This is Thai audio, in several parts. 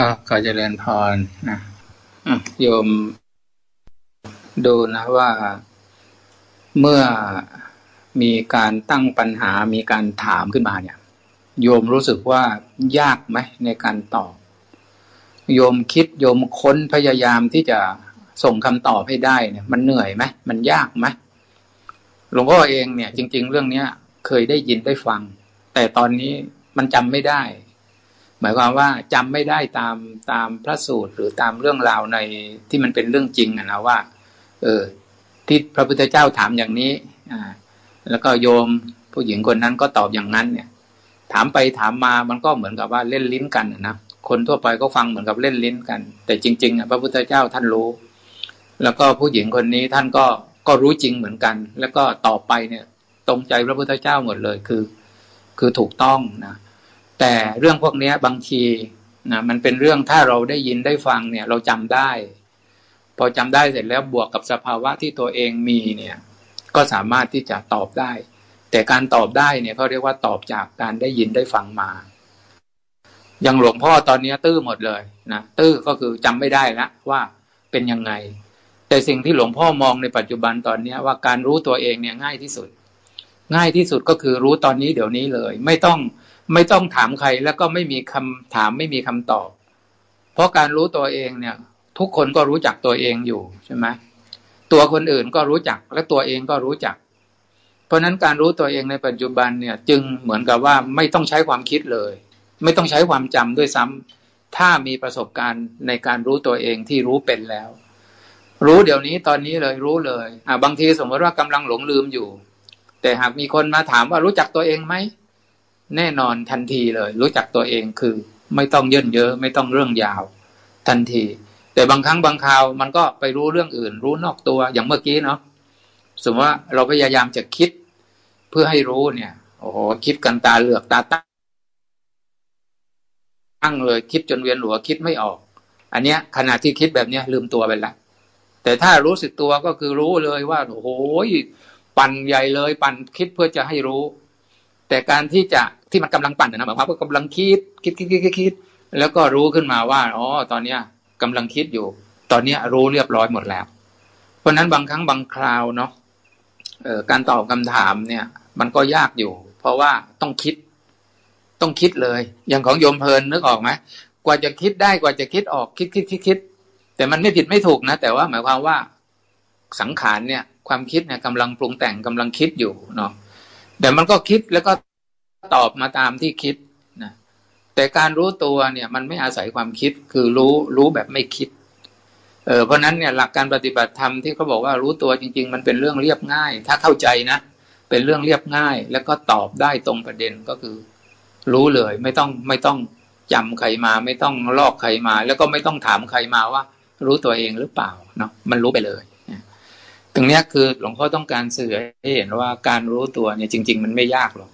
ก็ขอเจริญพรนะโยมดูนะว่าเมื่อมีการตั้งปัญหามีการถามขึ้นมาเนี่ย โยมรู้สึกว่ายากไหมในการตอบ โยมคิดโยมค้นพยายามที่จะส่งคำตอบให้ได้เนี่ย มันเหนื่อยไหมมันยากไหมหลวงพ่อเองเนี่ย จริง ๆ เรื่องเนี้ย เคยได้ยินได้ฟัง แต่ตอนนี้มันจำไม่ได้ หมายความว่าจำไม่ได้ตามตามพระสูตรหรือตามเรื่องราวในที่มันเป็นเรื่องจริงอะนะว่า เออ ที่พระพุทธเจ้าถามอย่างนี้ อ่า แล้วก็โยมผู้หญิงคนนั้นก็ตอบอย่างนั้น เนี่ย ถามไปถามมามันก็เหมือนกับว่าเล่นลิ้นกันนะคนทั่วไปก็ฟังเหมือนกับเล่นลิ้นกัน แต่จริงๆอะพระพุทธเจ้าท่านรู้ แล้วก็ผู้หญิงคนนี้ท่านก็ก็รู้จริงเหมือนกัน แล้วก็ต่อไปเนี่ย ตรงใจพระพุทธเจ้าหมดเลยคือ คือถูกต้องนะ แต่เรื่องพวกนี้บางทีนะมันเป็นเรื่องถ้าเราได้ยินได้ฟังเนี่ย เราจำได้ พอจำได้เสร็จแล้วบวกกับสภาวะที่ตัวเองมีเนี่ย ก็สามารถที่จะตอบได้ แต่การตอบได้เนี่ยเขาเรียกว่าตอบจากการได้ยินได้ฟังมาอย่างหลวงพ่อตอนนี้ตื้อหมดเลยนะตื้อก็คือจำไม่ได้แล้วว่าเป็นยังไง แต่สิ่งที่หลวงพ่อมองในปัจจุบันตอนนี้ว่าการรู้ตัวเองเนี่ยง่ายที่สุด ง่ายที่สุดก็คือรู้ตอนนี้เดี๋ยวนี้เลย ไม่ต้อง ไม่ต้องถามใครแล้วก็ไม่มีคำถามไม่มีคำตอบ เพราะการรู้ตัวเองเนี่ย ทุกคนก็รู้จักตัวเองอยู่ใช่ไหมตัวคนอื่นก็รู้จักและตัวเองก็รู้จัก เพราะนั้นการรู้ตัวเองในปัจจุบันเนี่ย จึงเหมือนกับว่าไม่ต้องใช้ความคิดเลย ไม่ต้องใช้ความจำด้วยซ้ำถ้ามีประสบการณ์ในการรู้ตัวเองที่รู้เป็นแล้ว รู้เดี๋ยวนี้ตอนนี้เลยรู้เลยอ่าบางทีสมมติว่ากำลังหลงลืมอยู่ แต่หากมีคนมาถามว่ารู้จักตัวเองไหม แน่นอนทันทีเลย รู้จักตัวเองคือ ไม่ต้องเยินเยอะไม่ต้องเรื่องยาว ทันที แต่บางครั้งบางคราวมันก็ไปรู้เรื่องอื่น รู้นอกตัวอย่างเมื่อกี้เนาะสมมติว่าเราพยายามจะคิดเพื่อให้รู้เนี่ยโอ้โหคิดกันตาเหลือกตาตั้งเลยคิดจนเวียนหัวคิดไม่ออก อันเนี้ยขณะที่คิดแบบเนี้ยลืมตัวไปล้วแต่ถ้ารู้สึกตัวก็คือรู้เลยว่าโอ้โหปั่นใหญ่เลย ปั่นคิดเพื่อจะให้รู้ แต่การที่จะที่มันกำลังปั่นนะหมายความว่ากำลังคิดคิดคิดคิดคิดแล้วก็รู้ขึ้นมาว่าอ๋อตอนเนี้ยกำลังคิดอยู่ ตอนเนี้ยรู้เรียบร้อยหมดแล้ว เพราะนั้นบางครั้งบางคราวเนาะเอ่อการตอบคำถามเนี่ย มันก็ยากอยู่ เพราะว่าต้องคิด ต้องคิดเลย อย่างของโยมเพลินนึกออกไหมกว่าจะคิดได้กว่าจะคิดออกคิดคิดคิดคิด แต่มันไม่ผิดไม่ถูกนะ แต่ว่าหมายความว่าสังขารเนี่ย ความคิดเนี่ยกำลังปรุงแต่งกำลังคิดอยู่เนาะ แต่มันก็คิดแล้วก็ตอบมาตามที่คิดนะแต่การรู้ตัวเนี่ย มันไม่อาศัยความคิดคือรู้รู้แบบไม่คิดเออเพราะนั้นเนี่ยหลักการปฏิบัติธรรมที่เขาบอกว่ารู้ตัวจริง ๆ มันเป็นเรื่องเรียบง่าย ถ้าเข้าใจนะเป็นเรื่องเรียบง่าย แล้วก็ตอบได้ตรงประเด็นก็คือ รู้เลยไม่ต้องไม่ต้องจำใครมาไม่ต้องลอกใครมา แล้วก็ไม่ต้องถามใครมาว่า รู้ตัวเองหรือเปล่าเนาะมันรู้ไปเลย ตรงนี้คือหลวงพ่อต้องการสื่อให้เห็นว่าการรู้ตัวเนี่ยจริง ๆ มันไม่ยากหรอก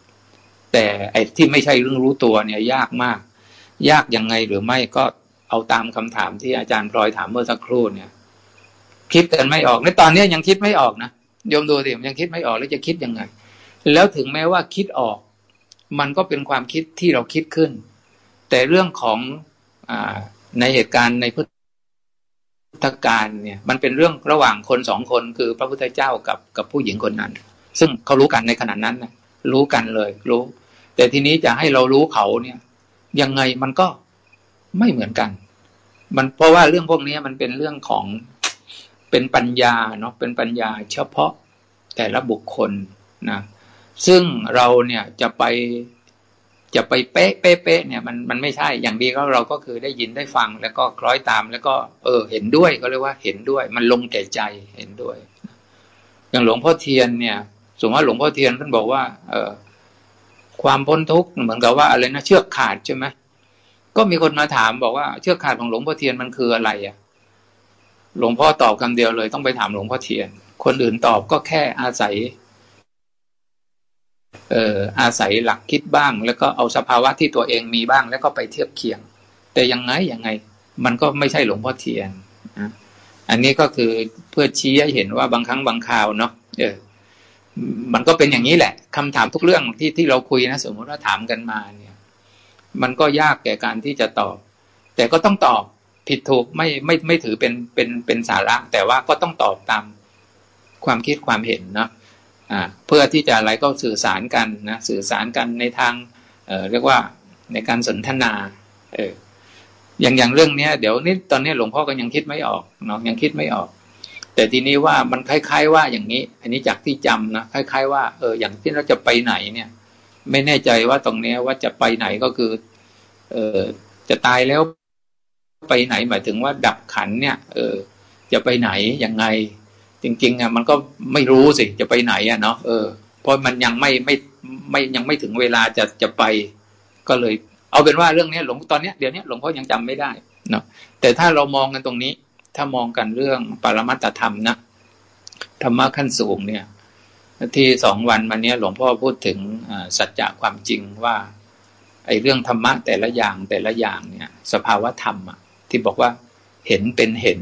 แต่ไอ้ที่ไม่ใช่เรื่องรู้ตัวเนี่ยยากมาก ยากยังไงหรือไม่ก็เอาตามคำถามที่อาจารย์พลอยถามเมื่อสักครู่เนี่ย คิดกันไม่ออกในตอนนี้ยังคิดไม่ออกนะโยมดูสิยังคิดไม่ออกแล้วจะคิดยังไง แล้วถึงแม้ว่าคิดออก มันก็เป็นความคิดที่เราคิดขึ้น แต่เรื่องของอในเหตุการณ์ในพุ ทธการเนี่ยมันเป็นเรื่องระหว่างคนสองคนคือพระพุทธเจ้ากับกับผู้หญิงคนนั้น ซึ่งเขารู้กันในขณะนั้นนะรู้กันเลยรู้ แต่ทีนี้จะให้เรารู้เขาเนี่ยยังไงมันก็ไม่เหมือนกัน มันเพราะว่าเรื่องพวกนี้มันเป็นเรื่องของเป็นปัญญาเนาะเป็นปัญญาเฉพาะแต่ละบุคคลนะซึ่งเราเนี่ยจะไป จะไปเป๊ะเป๊ะเป๊ะเนี่ยมันมันไม่ใช่อย่างดีก็เราก็คือได้ยินได้ฟังแล้วก็คล้อยตามแล้วก็เออเห็นด้วยก็เรียกว่าเห็นด้วย มันลงแก่ใจเห็นด้วย อย่างหลวงพ่อเทียนเนี่ย สมมติว่าหลวงพ่อเทียนท่านบอกว่า เออความพ้นทุกข์เหมือนกับว่าอะไรนะเชือกขาดใช่ไหมก็มีคนมาถามบอกว่าเชือกขาดของหลวงพ่อเทียนมันคืออะไรอะ หลวงพ่อตอบคำเดียวเลย ต้องไปถามหลวงพ่อเทียน คนอื่นตอบก็แค่อาศัย เอ่ออาศัยหลักคิดบ้าง แล้วก็เอาสภาวะที่ตัวเองมีบ้าง แล้วก็ไปเทียบเคียง แต่ยังไงยังไง มันก็ไม่ใช่หลวงพ่อเทียนอันนี้ก็คือเพื่อชี้ให้เห็นว่าบางครั้งบางคราวเนาะเออ มันก็เป็นอย่างนี้แหละคำถามทุกเรื่องที่ที่เราคุยนะสมมติว่าถามกันมาเนี่ย มันก็ยากแก่การที่จะตอบ แต่ก็ต้องตอบผิดถูกไม่ไม่ไม่ถือเป็นเป็นเป็นสาระ แต่ว่าก็ต้องตอบตามความคิดความเห็นเนาะ เพื่อที่จะอะไรก็สื่อสารกันนะสื่อสารกันในทางเเรียกว่าในการสนทนาเอออย่างอย่างเรื่องเนี้ยเดี๋ยวนี้ตอนนี้หลวงพ่อก็ยังคิดไม่ออกเนาะยังคิดไม่ออก แต่ทีนี้ว่ามันคล้าย ๆ ว่าอย่างนี้ อันนี้จากที่จำนะคล้าย ๆ ว่าเอออย่างที่เราจะไปไหนเนี่ย ไม่แน่ใจว่าตรงเนี้ยว่าจะไปไหนก็คือ เออจะตายแล้วไปไหนหมายถึงว่าดับขันเนี่ย เออจะไปไหนยังไง จริงๆอะมันก็ไม่รู้สิจะไปไหนอะเนาะเออเพราะมันยังไม่ไม่ไม่ยังไม่ถึงเวลาจะจะไป ก็เลย เอาเป็นว่าเรื่องนี้หลวงตอนเนี้ยเดี๋ยวนี้หลวงพ่อยังจำไม่ได้เนาะแต่ถ้าเรามองกันตรงนี้ ถ้ามองกันเรื่องปรมัตธรรมนะธรรมะขั้นสูงเนี่ย ที่สองวันมาเนี้ยหลวงพ่อพูดถึงสัจจะความจริงว่า ไอ้เรื่องธรรมะแต่ละอย่างแต่ละอย่างเนี่ย สภาวะธรรมอะที่บอกว่าเห็นเป็นเห็น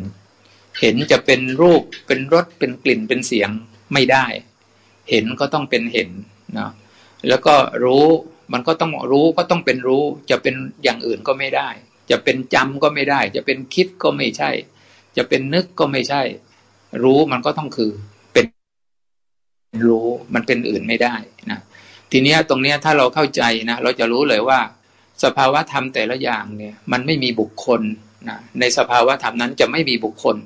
เห็นจะเป็นรูปเป็นรสเป็นกลิ่นเป็นเสียงไม่ได้ เห็นก็ต้องเป็นเห็นเนาะแล้วก็รู้มันก็ต้องรู้ก็ต้องเป็นรู้ จะเป็นอย่างอื่นก็ไม่ได้ จะเป็นจำก็ไม่ได้ จะเป็นคิดก็ไม่ใช่ จะเป็นนึกก็ไม่ใช่ รู้มันก็ต้องคือเป็นรู้มันเป็นอื่นไม่ได้นะทีนี้ตรงนี้ถ้าเราเข้าใจนะเราจะรู้เลยว่า สภาวะธรรมแต่ละอย่างเนี่ย มันไม่มีบุคคลนะในสภาวะธรรมนั้นจะไม่มีบุคคล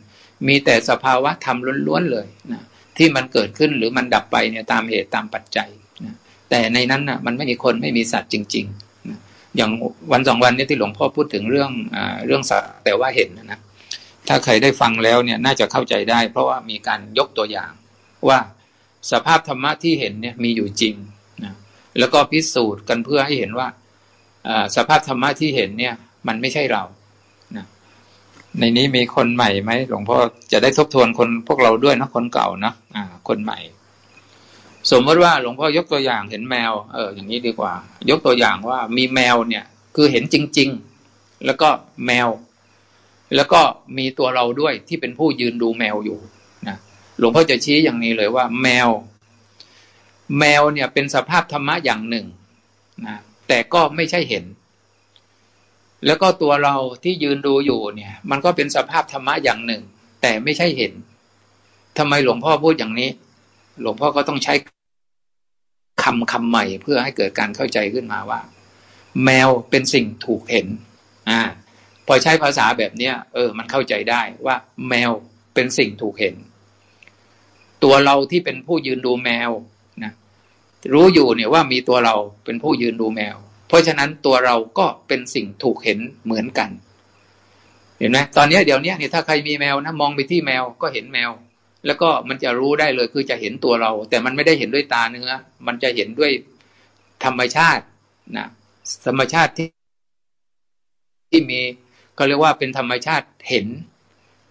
มีแต่สภาวะธรรมล้วนๆเลยนะที่มันเกิดขึ้นหรือมันดับไปเนี่ยตามเหตุตามปัจจัยนะแต่ในนั้นนะมันไม่มีคนไม่มีสัตว์จริงๆนะอย่างวันสองวันนี้ที่หลวงพ่อพูดถึงเรื่องอเรื่องสัตว์แต่ว่าเห็นนะถ้าใครได้ฟังแล้วเนี่ยน่าจะเข้าใจได้ เพราะว่ามีการยกตัวอย่าง ว่าสภาพธรรมะที่เห็นเนี่ยมีอยู่จริงนะแล้วก็พิสูจน์กันเพื่อให้เห็นว่าสภาพธรรมะที่เห็นเนี่ย มันไม่ใช่เรา ในนี้มีคนใหม่ไหมหลวงพ่อจะได้ทบทวนคนพวกเราด้วยนะคนเก่านะอ่า คนใหม่ สมมติว่าหลวงพ่อยกตัวอย่างเห็นแมว เออ อย่างนี้ดีกว่า ยกตัวอย่างว่ามีแมวเนี่ย คือเห็นจริง ๆ แล้วก็แมว แล้วก็มีตัวเราด้วยที่เป็นผู้ยืนดูแมวอยู่นะหลวงพ่อจะชี้อย่างนี้เลยว่า แมว แมวเนี่ยเป็นสภาพธรรมะอย่างหนึ่งนะแต่ก็ไม่ใช่เห็น แล้วก็ตัวเราที่ยืนดูอยู่เนี่ย มันก็เป็นสภาพธรรมะอย่างหนึ่ง แต่ไม่ใช่เห็นทำไมหลวงพ่อพูดอย่างนี้ หลวงพ่อก็ต้องใช้คำคำใหม่เพื่อให้เกิดการเข้าใจขึ้นมาว่า แมวเป็นสิ่งถูกเห็น อ่า พอใช้ภาษาแบบเนี้ยเออ มันเข้าใจได้ว่า แมวเป็นสิ่งถูกเห็น ตัวเราที่เป็นผู้ยืนดูแมวนะรู้อยู่เนี่ยว่ามีตัวเราเป็นผู้ยืนดูแมว เพราะฉะนั้นตัวเราก็เป็นสิ่งถูกเห็นเหมือนกัน เห็นไหมตอนนี้เดี๋ยวนี้เนี่ยถ้าใครมีแมวนะมองไปที่แมวก็เห็นแมว แล้วก็มันจะรู้ได้เลยคือจะเห็นตัวเรา แต่มันไม่ได้เห็นด้วยตาเนื้อ มันจะเห็นด้วยธรรมชาตินะธรรมชาติที่ที่มีเขาเรียกว่าเป็นธรรมชาติเห็น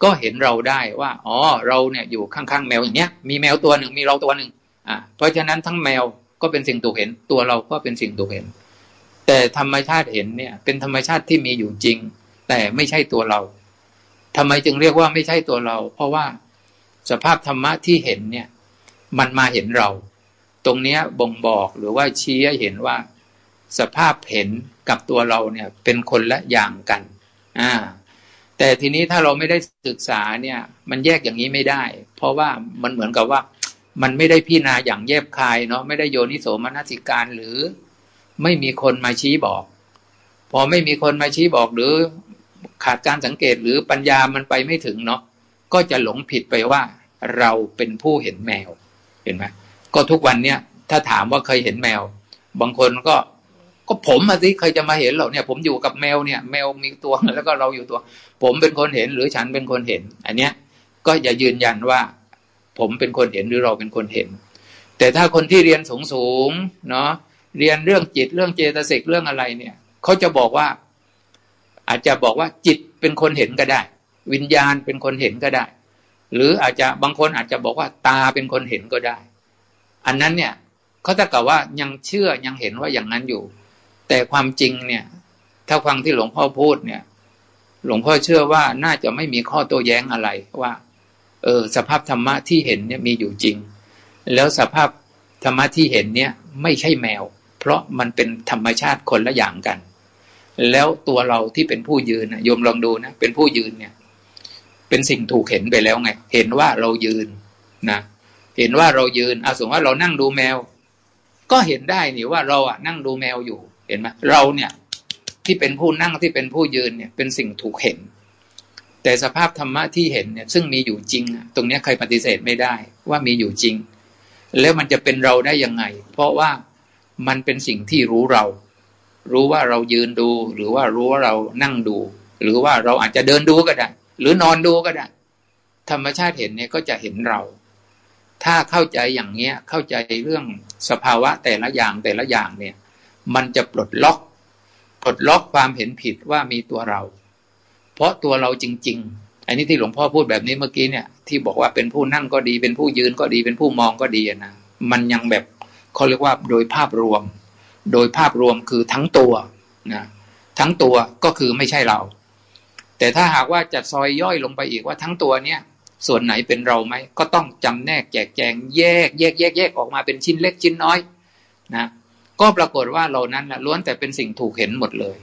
ก็เห็นเราได้ว่า อ๋อ เราเนี่ยอยู่ข้างๆแมวอย่างเนี้ย มีแมวตัวหนึ่งมีเราตัวหนึ่งอ่าเพราะฉะนั้นทั้งแมวก็เป็นสิ่งถูกเห็น ตัวเราก็เป็นสิ่งถูกเห็น แต่ธรรมชาติเห็นเนี่ย เป็นธรรมชาติที่มีอยู่จริง แต่ไม่ใช่ตัวเราทำไมจึงเรียกว่าไม่ใช่ตัวเรา เพราะว่าสภาพธรรมะที่เห็นเนี่ย มันมาเห็นเรา ตรงเนี้ยบ่งบอกหรือว่าชี้ให้เห็นว่า สภาพเห็นกับตัวเราเนี่ย เป็นคนละอย่างกัน อ่า แต่ทีนี้ถ้าเราไม่ได้ศึกษาเนี่ย มันแยกอย่างนี้ไม่ได้ เพราะว่ามันเหมือนกับว่า มันไม่ได้พิจารณาอย่างแยบคายเนาะไม่ได้โยนิโสมนสิการหรือ ไม่มีคนมาชี้บอก พอไม่มีคนมาชี้บอกหรือขาดการสังเกตหรือปัญญามันไปไม่ถึงเนาะก็จะหลงผิดไปว่า เราเป็นผู้เห็นแมว เห็นไหมก็ทุกวันเนี้ยถ้าถามว่าเคยเห็นแมว บางคนก็ ก็ผมมาสิใครจะมาเห็นเราเนี่ย ผมอยู่กับแมวเนี่ย แมวมีตัวแล้วก็เราอยู่ตัว ผมเป็นคนเห็นหรือฉันเป็นคนเห็น อันเนี้ย ก็อย่ายืนยันว่า ผมเป็นคนเห็นหรือเราเป็นคนเห็น แต่ถ้าคนที่เรียนสูงสูงเนาะ เรียนเรื่องจิตเรื่องเจตสิกเรื่องอะไรเนี่ยเขาจะบอกว่า อาจจะบอกว่าจิตเป็นคนเห็นก็ได้ วิญญาณเป็นคนเห็นก็ได้ หรืออาจจะบางคนอาจจะบอกว่าตาเป็นคนเห็นก็ได้ อันนั้นเนี่ยเขาจะกล่าวว่ายังเชื่อยังเห็นว่าอย่างนั้นอยู่ แต่ความจริงเนี่ย ถ้าฟังที่หลวงพ่อพูดเนี่ย หลวงพ่อเชื่อว่าน่าจะไม่มีข้อโต้แย้งอะไรว่า เออ สภาพธรรมะที่เห็นเนี่ยมีอยู่จริง แล้วสภาพธรรมะที่เห็นเนี่ย ไม่ใช่แมว เพราะมันเป็นธรรมชาติคนละอย่างกัน แล้วตัวเราที่เป็นผู้ยืนโยมลองดูนะ เป็นผู้ยืนเนี่ย เป็นสิ่งถูกเห็นไปแล้วไง เห็นว่าเรายืนนะเห็นว่าเรายืนอาสมมติว่าเรานั่งดูแมว ก็เห็นได้นี่ว่าเราอะนั่งดูแมวอยู่ เห็นไหมเราเนี่ย ที่เป็นผู้นั่งที่เป็นผู้ยืนเนี่ย เป็นสิ่งถูกเห็น แต่สภาพธรรมะที่เห็นเนี่ย ซึ่งมีอยู่จริงตรงนี้ใครปฏิเสธไม่ได้ว่ามีอยู่จริง แล้วมันจะเป็นเราได้ยังไง เพราะว่า มันเป็นสิ่งที่รู้เรา รู้ว่าเรายืนดู หรือว่ารู้ว่าเรานั่งดู หรือว่าเราอาจจะเดินดูก็ได้ หรือนอนดูก็ได้ ธรรมชาติเห็นเนี่ยก็จะเห็นเรา ถ้าเข้าใจอย่างเนี้ย เข้าใจเรื่องสภาวะแต่ละอย่างแต่ละอย่างเนี่ย มันจะปลดล็อกปลดล็อกความเห็นผิดว่ามีตัวเรา เพราะตัวเราจริง ๆอันนี้ที่หลวงพ่อพูดแบบนี้เมื่อกี้เนี่ยที่บอกว่าเป็นผู้นั่งก็ดีเป็นผู้ยืนก็ดีเป็นผู้มองก็ดีนะมันยังแบบ เขาเรียกว่าโดยภาพรวม โดยภาพรวมคือทั้งตัวนะทั้งตัวก็คือไม่ใช่เรา แต่ถ้าหากว่าจัดซอยย่อยลงไปอีกว่าทั้งตัวเนี่ยส่วนไหนเป็นเราไหมก็ต้องจำแนกแจกแจงแยกแยกแยกแยกออกมาเป็นชิ้นเล็กชิ้นน้อยนะก็ปรากฏว่าเรานั้นนะล้วนแต่เป็นสิ่งถูกเห็นหมดเลย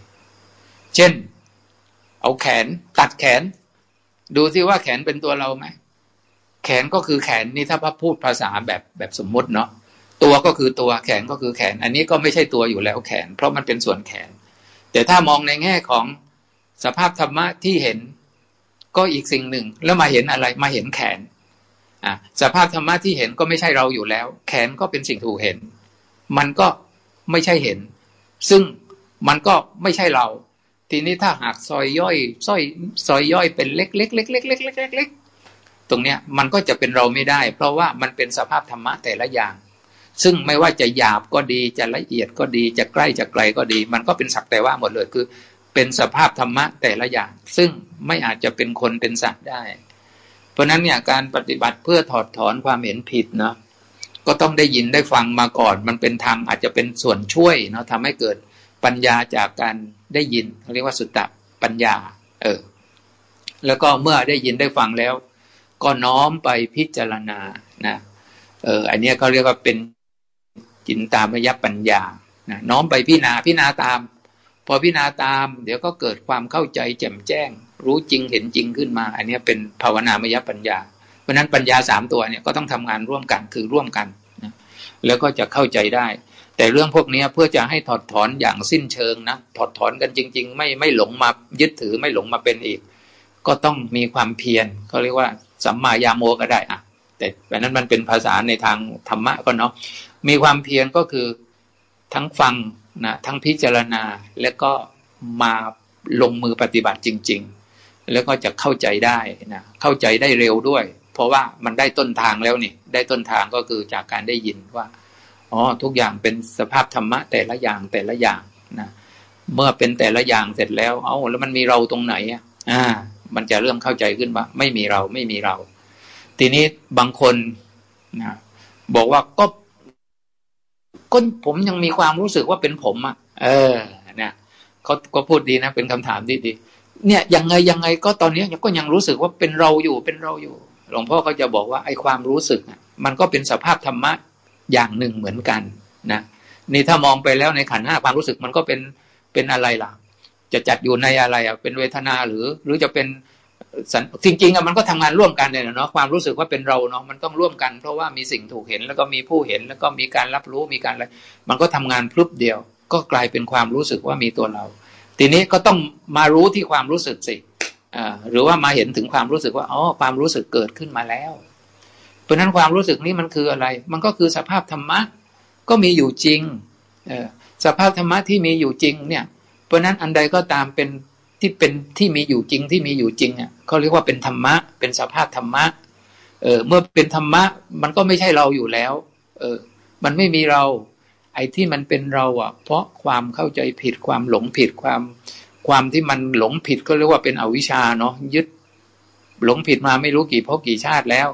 เช่น เอาแขนตัดแขน ดูซิว่าแขนเป็นตัวเราไหมแขนก็คือแขนนี่ถ้าพพูดภาษาแบบแบบสมมุติเนาะ ตัวก็คือตัวแขนก็คือแขน อันนี้ก็ไม่ใช่ตัวอยู่แล้วแขน เพราะมันเป็นส่วนแขน แต่ถ้ามองในแง่ของสภาพธรรมะที่เห็นก็อีกสิ่งหนึ่ง แล้วมาเห็นอะไรมาเห็นแขนอะสภาพธรรมะที่เห็นก็ไม่ใช่เราอยู่แล้ว แขนก็เป็นสิ่งถูกเห็น มันก็ไม่ใช่เห็น ซึ่งมันก็ไม่ใช่เรา ทีนี้ถ้าหากซอยย่อยซอยซอยย่อยเป็นเล็กเล็กเล็กเล็กเล็กเล็กเล็กตรงเนี้ยมันก็จะเป็นเราไม่ได้ เพราะว่ามันเป็นสภาพธรรมะแต่ละอย่าง ซึ่งไม่ว่าจะหยาบก็ดีจะละเอียดก็ดีจะใกล้จะไกลก็ดี มันก็เป็นสักแต่ว่าหมดเลยคือ เป็นสภาพธรรมะแต่ละอย่าง ซึ่งไม่อาจจะเป็นคนเป็นสัตว์ได้ เพราะนั้นเนี่ยการปฏิบัติเพื่อถอดถอนความเห็นผิดเนาะก็ต้องได้ยินได้ฟังมาก่อน มันเป็นธรรมอาจจะเป็นส่วนช่วยเนาะทำให้เกิดปัญญาจากการได้ยินเขาเรียกว่าสุตตะปัญญา เออ แล้วก็เมื่อได้ยินได้ฟังแล้ว ก็น้อมไปพิจารณานะเอออันนี้เขาเรียกว่าเป็น จินตามยปัญญานะน้อมไปพิจารณาพิจารณาตาม พอพิจารณาตาม เดี๋ยวก็เกิดความเข้าใจแจ่มแจ้ง รู้จริงเห็นจริงขึ้นมา อันนี้เป็นภาวนามยปัญญา เพราะนั้นปัญญาสามตัวเนี่ยก็ต้องทำงานร่วมกันคือร่วมกันนะแล้วก็จะเข้าใจได้ แต่เรื่องพวกนี้เพื่อจะให้ถอดถอนอย่างสิ้นเชิงนะถอดถอนกันจริง ๆ ไม่ไม่หลงมายึดถือไม่หลงมาเป็นอีก ก็ต้องมีความเพียรเขาเรียกว่าสัมมายาโมก็ได้อะแต่แบบนั้นมันเป็นภาษาในทางธรรมะก็เนาะ มีความเพียรก็คือทั้งฟังนะทั้งพิจารณาแล้วก็มาลงมือปฏิบัติจริง ๆ แล้วก็จะเข้าใจได้นะเข้าใจได้เร็วด้วย เพราะว่ามันได้ต้นทางแล้วนี่ได้ต้นทางก็คือจากการได้ยินว่าอ๋อทุกอย่างเป็นสภาพธรรมะแต่ละอย่างแต่ละอย่างนะเมื่อเป็นแต่ละอย่างเสร็จแล้ว เอาแล้วมันมีเราตรงไหนอะอ่า มันจะเริ่มเข้าใจขึ้นว่า ไม่มีเราไม่มีเรา ทีนี้บางคนนะบอกว่าก็ ก็ผมยังมีความรู้สึกว่าเป็นผมอะ เออเนี่ยเขาก็พูดดีนะ เป็นคำถามที่ดี เนี่ยยังไงยังไงก็ตอนนี้ก็ยังรู้สึกว่าเป็นเราอยู่เป็นเราอยู่ หลวงพ่อก็จะบอกว่าไอ้ความรู้สึกอะมันก็เป็นสภาพธรรมะอย่างหนึ่งเหมือนกันนะนี่ถ้ามองไปแล้วในขันห้าความรู้สึกมันก็เป็นเป็นอะไรล่ะ จะจัดอยู่ในอะไรอะเป็นเวทนาหรือ หรือจะเป็น จริงๆอะมันก็ทำงานร่วมกันเลยเนาะความรู้สึกว่าเป็นเราเนาะมันต้องร่วมกัน เพราะว่ามีสิ่งถูกเห็นแล้วก็มีผู้เห็นแล้วก็มีการรับรู้มีการอะไรมันก็ทำงานพลุบเดียว ก็กลายเป็นความรู้สึกว่ามีตัวเรา ทีนี้ก็ต้องมารู้ที่ความรู้สึกสิหรือว่ามาเห็นถึงความรู้สึกว่าอ๋อความรู้สึกเกิดขึ้นมาแล้ว เพราะนั้นความรู้สึกนี้มันคืออะไร มันก็คือสภาพธรรมะก็มีอยู่จริงสภาพธรรมะที่มีอยู่จริงเนี่ย เพราะนั้นอันใดก็ตามเป็น ที่เป็นที่มีอยู่จริงที่มีอยู่จริงอะเขาเรียกว่าเป็นธรรมะ เป็นสภาพธรรมะ เออเมื่อเป็นธรรมะ มันก็ไม่ใช่เราอยู่แล้ว เออ มันไม่มีเรา ไอ้ที่มันเป็นเราอะ เพราะความเข้าใจผิดความหลงผิดความ ความที่มันหลงผิดก็เรียกว่าเป็นอวิชชาเนาะยึด หลงผิดมาไม่รู้กี่พบกี่ชาติแล้ว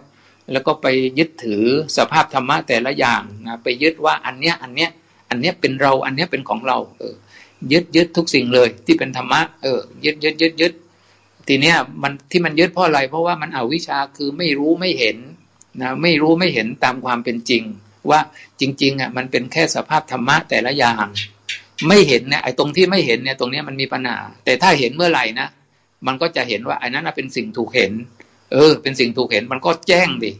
แล้วก็ไปยึดถือสภาพธรรมะแต่ละอย่างนะไปยึดว่าอันเนี้ยอันเนี้ยอันเนี้ยเป็นเราอันเนี้ยเป็นของเรา เออ ยึดยึดทุกสิ่งเลย ที่เป็นธรรมะเออยึดยึดยึดยึดทีเนี้ยมันที่มันยึดเพราะอะไร เพราะว่ามันเอาวิชาคือไม่รู้ไม่เห็นนะไม่รู้ไม่เห็นตามความเป็นจริง ว่าจริง ๆอะมันเป็นแค่สภาพธรรมะแต่ละอย่าง ไม่เห็นเนี่ยไอ้ตรงที่ไม่เห็นเนี่ยตรงเนี้ยมันมีปัญหาแต่ถ้าเห็นเมื่อไหร่นะมันก็จะเห็นว่าไอ้นั้นเป็นสิ่งถูกเห็น เออ เป็นสิ่งถูกเห็นมันก็แจ้งดิ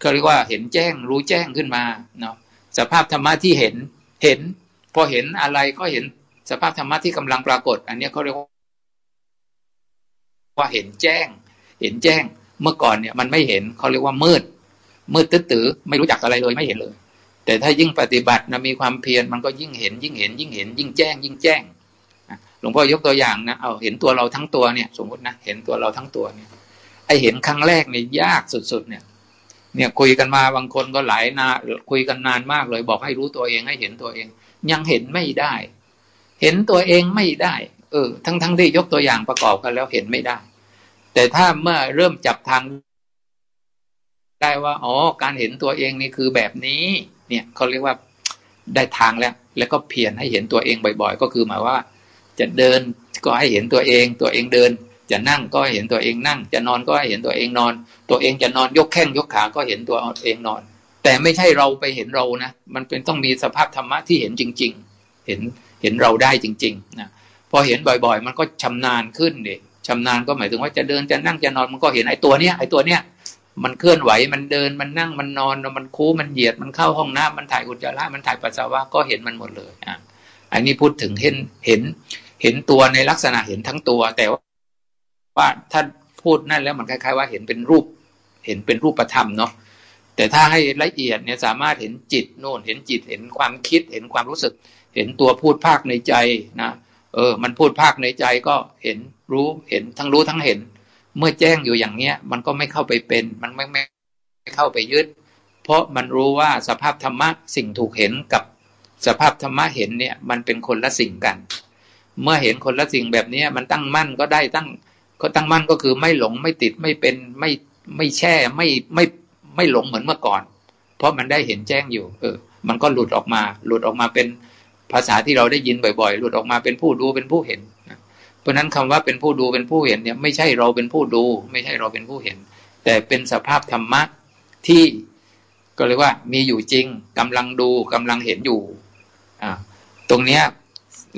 เขาเรียกว่าเห็นแจ้งรู้แจ้งขึ้นมาเนาะสภาพธรรมะที่เห็นเห็น พอเห็นอะไรก็เห็น สภาพธรรมะที่กำลังปรากฏ อันนี้เขาเรียกว่าเห็นแจ้ง เห็นแจ้ง เมื่อก่อนเนี่ย มันไม่เห็นเขาเรียกว่ามืด มืดตื้อไม่รู้จักอะไรเลยไม่เห็นเลย แต่ถ้ายิ่งปฏิบัตินะมีความเพียรมันก็ยิ่งเห็น ยิ่งเห็น ยิ่งเห็น ยิ่งแจ้ง ยิ่งแจ้งหลวงพ่อยกตัวอย่างนะเอาเห็นตัวเราทั้งตัวเนี่ยสมมตินะเห็นตัวเราทั้งตัวเนี่ยไอเห็นครั้งแรกเนี่ยยากสุดๆเนี่ย เนี่ยคุยกันมาบางคนก็หลายนาคุยกันนานมากเลย บอกให้รู้ตัวเองให้เห็นตัวเอง ยังเห็นไม่ได้ เห็นตัวเองไม่ได้ เออ ทั้งทั้งที่ยกตัวอย่างประกอบกันแล้วเห็นไม่ได้ แต่ถ้าเมื่อเริ่มจับทาง ได้ว่า อ๋อ การเห็นตัวเองนี่คือแบบนี้ เนี่ยเขาเรียกว่าได้ทางแล้ว แล้วก็เพียรให้เห็นตัวเองบ่อย ๆ ก็คือหมายว่า จะเดินก็ให้เห็นตัวเอง ตัวเองเดิน จะนั่งก็ให้เห็นตัวเองนั่ง จะนอนก็ให้เห็นตัวเองนอน ตัวเองจะนอนยกแข้งยกขา ก็เห็นตัวเองนอน แต่ไม่ใช่เราไปเห็นเรานะ มันเป็นต้องมีสภาพธรรมะที่เห็นจริง ๆ เห็น เห็นเราได้จริงๆนะพอเห็นบ่อยๆ มันก็ชำนาญขึ้นเด็ชำนาญก็หมายถึงว่าจะเดินจะนั่งจะนอนมันก็เห็นไอ้ตัวเนี้ยไอ้ตัวเนี้ยมันเคลื่อนไหวมันเดินมันนั่งมันนอนมันคูมันเหยียดมันเข้าห้องน้ำมันถ่ายอุจจาระมันถ่ายปัสสาวะก็เห็นมันหมดเลยอะอันนี้พูดถึงเห็นเห็นเห็นตัวในลักษณะเห็นทั้งตัว แต่ว่าถ้าพูดนั่นแล้วมันคล้าย ๆ ว่าเห็นเป็นรูป เห็นเป็นรูปธรรมเนาะ แต่ถ้าให้ละเอียดเนี่ยสามารถเห็นจิตโน่นเห็นจิตเห็นความคิดเห็นความรู้สึก เห็นตัวพูดภาคในใจนะเออ มันพูดภาคในใจก็เห็นรู้เห็นทั้งรู้ทั้งเห็น เมื่อแจ้งอยู่อย่างเนี้ย มันก็ไม่เข้าไปเป็น มันไม่ไม่เข้าไปยึด เพราะมันรู้ว่าสภาพธรรมะสิ่งถูกเห็นกับสภาพธรรมะเห็นเนี่ย มันเป็นคนละสิ่งกัน เมื่อเห็นคนละสิ่งแบบนี้มันตั้งมั่นก็ได้ตั้งก็ตั้งมั่นก็คือไม่หลงไม่ติดไม่เป็นไม่ไม่แช่ไม่ไม่ ไม่หลงเหมือนเมื่อก่อน เพราะมันได้เห็นแจ้งอยู่ เออ มันก็หลุดออกมา หลุดออกมาเป็นภาษาที่เราได้ยินบ่อยๆ หลุดออกมาเป็นผู้ดูเป็นผู้เห็นเพราะนั้นคำว่าเป็นผู้ดูเป็นผู้เห็นเนี่ยไม่ใช่เราเป็นผู้ดู ไม่ใช่เราเป็นผู้เห็น แต่เป็นสภาพธรรมะที่ก็เรียกว่ามีอยู่จริงกำลังดูกำลังเห็นอยู่ อ่า ตรงเนี้ย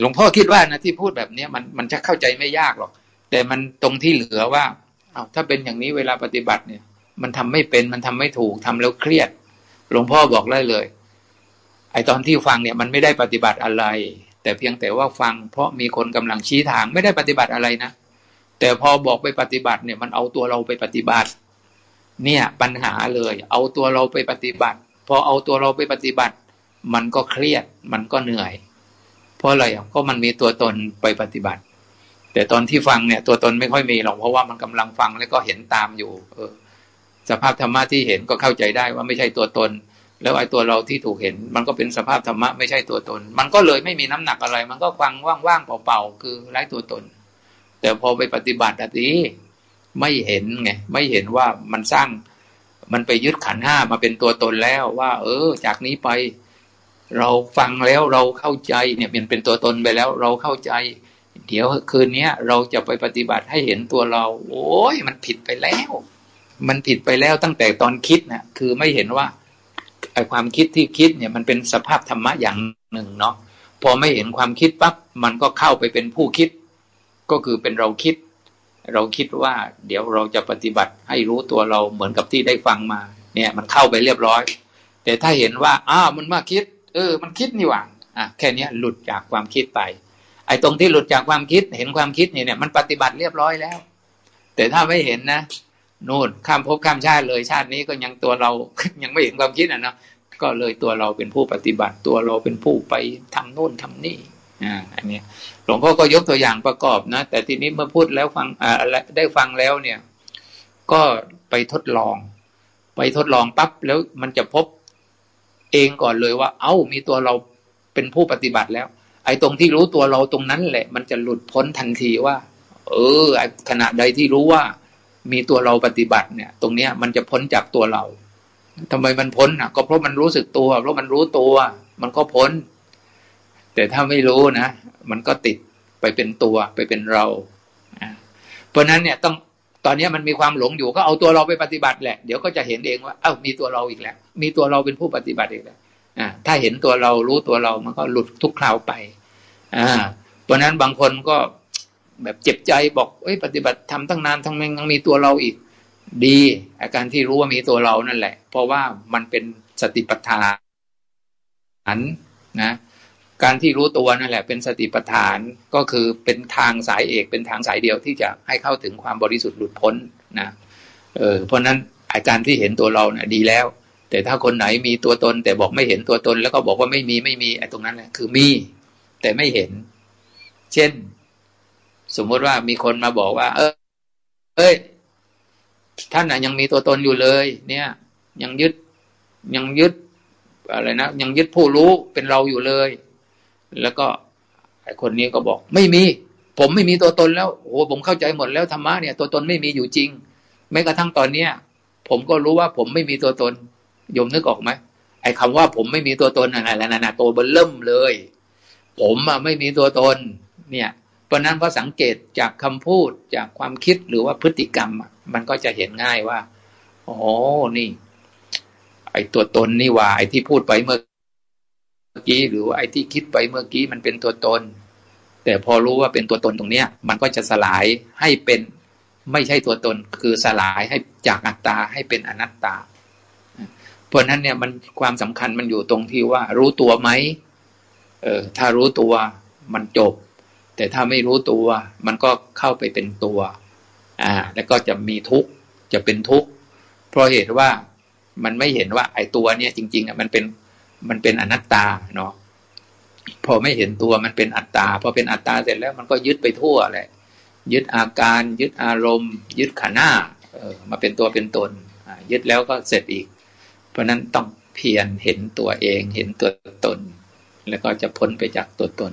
หลวงพ่อคิดว่านะที่พูดแบบเนี้ยมันมันจะเข้าใจไม่ยากหรอก แต่มันตรงที่เหลือว่า เอาถ้าเป็นอย่างนี้เวลาปฏิบัติเนี่ย มันทำไม่เป็น มันทำไม่ถูกทำแล้วเครียด หลวงพ่อบอกได้เลย ไอตอนที่ฟังเนี่ยมันไม่ได้ปฏิบัติอะไร แต่เพียงแต่ว่าฟัง เพราะมีคนกำลังชี้ทางไม่ได้ปฏิบัติอะไรนะแต่พอบอกไปปฏิบัติเนี่ย มันเอาตัวเราไปปฏิบัติ เนี่ยปัญหาเลย เอาตัวเราไปปฏิบัติ พอเอาตัวเราไปปฏิบัติ มันก็เครียด มันก็เหนื่อย เพราะอะไรก็มันมีตัวตนไปปฏิบัติ แต่ตอนที่ฟังเนี่ย ตัวตนไม่ค่อยมีหรอกเพราะว่ามันกำลังฟังแล้วก็เห็นตามอยู่ เออ สภาพธรรมะที่เห็นก็เข้าใจได้ว่าไม่ใช่ตัวตน แล้วไอ้ตัวเราที่ถูกเห็น มันก็เป็นสภาพธรรมะไม่ใช่ตัวตน มันก็เลยไม่มีน้ำหนักอะไร มันก็ฟังว่างๆเปล่าๆคือไร้ตัวตน แต่พอไปปฏิบัติอะทีไม่เห็นไงไม่เห็นว่ามันสร้างมันไปยึดขันห้ามาเป็นตัวตนแล้วว่า เออ จากนี้ไป เราฟังแล้วเราเข้าใจเนี่ยมันเป็นตัวตนไปแล้ว เราเข้าใจ เดี๋ยวคืนนี้เราจะไปปฏิบัติให้เห็นตัวเรา โอ้ยมันผิดไปแล้ว มันผิดไปแล้วตั้งแต่ตอนคิดนะคือไม่เห็นว่าไอความคิดที่คิดเนี่ยมันเป็นสภาพธรรมะอย่างหนึ่งเนาะพอไม่เห็นความคิดปั๊บมันก็เข้าไปเป็นผู้คิด ก็คือเป็นเราคิด เราคิดว่า เดี๋ยวเราจะปฏิบัติให้รู้ตัวเราเหมือนกับที่ได้ฟังมา เนี่ย มันเข้าไปเรียบร้อย แต่ถ้าเห็นว่าอ้าวมันมาคิด เออ มันคิดนี่หว่าอะแค่นี้หลุดจากความคิดไป ไอ้ตรงที่หลุดจากความคิดเห็นความคิดนี่เนี่ยมันปฏิบัติเรียบร้อยแล้ว แต่ถ้าไม่เห็นนะ นู่นข้ามภพข้ามชาติเลยชาตินี้ก็ยังตัวเรายังไม่เห็นความคิดอะเนาะก็เลยตัวเราเป็นผู้ปฏิบัติตัวเราเป็นผู้ไปทำนู่นทำนี่อ่าอันนี้หลวงพ่อก็ยกตัวอย่างประกอบนะ แต่ทีนี้เมื่อพูดแล้วฟังอ่าได้ฟังแล้วเนี่ย ก็ไปทดลอง ไปทดลองปั๊บแล้วมันจะพบเองก่อนเลยว่า เอ้ามีตัวเราเป็นผู้ปฏิบัติแล้ว ไอ้ตรงที่รู้ตัวเราตรงนั้นแหละ มันจะหลุดพ้นทันทีว่า เออขณะใดที่รู้ว่า มีตัวเราปฏิบัติเนี่ย ตรงเนี้ยมันจะพ้นจากตัวเราทำไมมันพ้นอะ ก็เพราะมันรู้สึกตัว เพราะมันรู้ตัว มันก็พ้น แต่ถ้าไม่รู้นะ มันก็ติดไปเป็นตัวไปเป็นเรา เพราะนั้นเนี่ยต้องตอนนี้มันมีความหลงอยู่ก็เอาตัวเราไปปฏิบัติแหละ เดี๋ยวก็จะเห็นเองว่า เอ้ามีตัวเราอีกแล้ว มีตัวเราเป็นผู้ปฏิบัติอีกแล้วอ่าถ้าเห็นตัวเรารู้ตัวเรามันก็หลุดทุกคราวไป อ่าเพราะนั้นบางคนก็ แบบเจ็บใจบอกเอ้ยปฏิบัติทำตั้งนานทั้งแมงยังมีตัวเราอีก ดี อาการที่รู้ว่ามีตัวเรานั่นแหละ เพราะว่ามันเป็นสติปัฏฐานนะการที่รู้ตัวนั่นแหละ เป็นสติปัฏฐานก็คือเป็นทางสายเอก เป็นทางสายเดียวที่จะให้เข้าถึงความบริสุทธิ์หลุดพ้นนะเออเพราะนั้นอาการที่เห็นตัวเรานะ่ยดีแล้ว แต่ถ้าคนไหนมีตัวตน แต่บอกไม่เห็นตัวตน แล้วก็บอกว่าไม่มีไม่มีไอ้ตรงนั้นแหละคือมี แต่ไม่เห็น เช่น สมมติว่ามีคนมาบอกว่า เออเอ้ย ท่านนะยังมีตัวตนอยู่เลย เนี่ย ยังยึดยังยึดอะไรนะยังยึดผู้รู้เป็นเราอยู่เลย แล้วก็ไอคนนี้ก็บอก ไม่มี ผมไม่มีตัวตนแล้วโอ้ผมเข้าใจหมดแล้วธรรมะเนี่ยตัวตนไม่มีอยู่จริงแม้กระทั่งตอนเนี้ยผมก็รู้ว่าผมไม่มีตัวตนยมนึกออกไหมไอ้คาว่าผมไม่มีตัวตนอะไรแล้วนะตัวเบลเริ่มเลย ผมอะไม่มีตัวตน เนี่ย เพราะนั้นพอสังเกตจากคำพูดจากความคิดหรือว่าพฤติกรรม มันก็จะเห็นง่ายว่าโอ้นี่ ไอ้ตัวตนนี่ว่า ไอ้ที่พูดไปเมื่อกี้หรือว่าไอ้ที่คิดไปเมื่อกี้มันเป็นตัวตน แต่พอรู้ว่าเป็นตัวตนตรงเนี้ย มันก็จะสลายให้เป็นไม่ใช่ตัวตน คือสลายให้จากอัตตาให้เป็นอนัตตา เพราะนั้นเนี่ยมันความสำคัญมันอยู่ตรงที่ว่า รู้ตัวไหมเออถ้ารู้ตัวมันจบ แต่ถ้าไม่รู้ตัว มันก็เข้าไปเป็นตัว อ่า แล้วก็จะมีทุกข์จะเป็นทุกข์เพราะเหตุว่ามันไม่เห็นว่าไอ้ตัวเนี่ยจริง ๆอะมันเป็นมันเป็นอนัตตาเนาะพอไม่เห็นตัวมันเป็นอัตตาพอเป็นอัตตาเสร็จแล้วมันก็ยึดไปทั่วแหละยึดอาการยึดอารมณ์ ยึดขันธ์เออมาเป็นตัวเป็นตนยึดแล้วก็เสร็จอีก เพราะนั้นต้องเพียรเห็นตัวเองเห็นตัวตน แล้วก็จะพ้นไปจากตัวตน